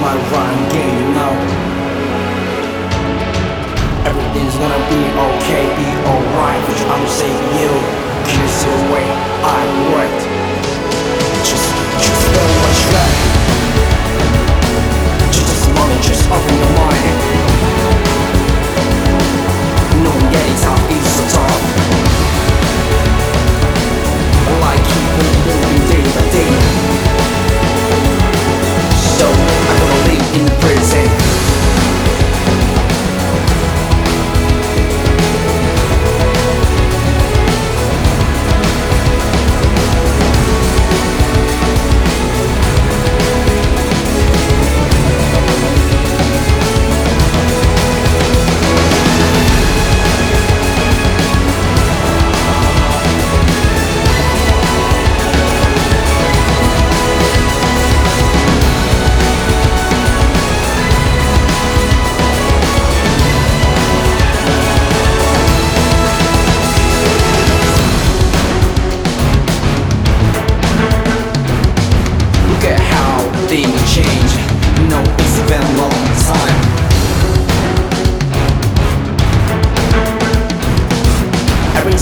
my rhyme game, you know. Everything's gonna be okay, be alright. I'ma say you kiss away. I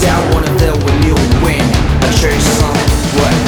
out wanna deal will you win A true son, what?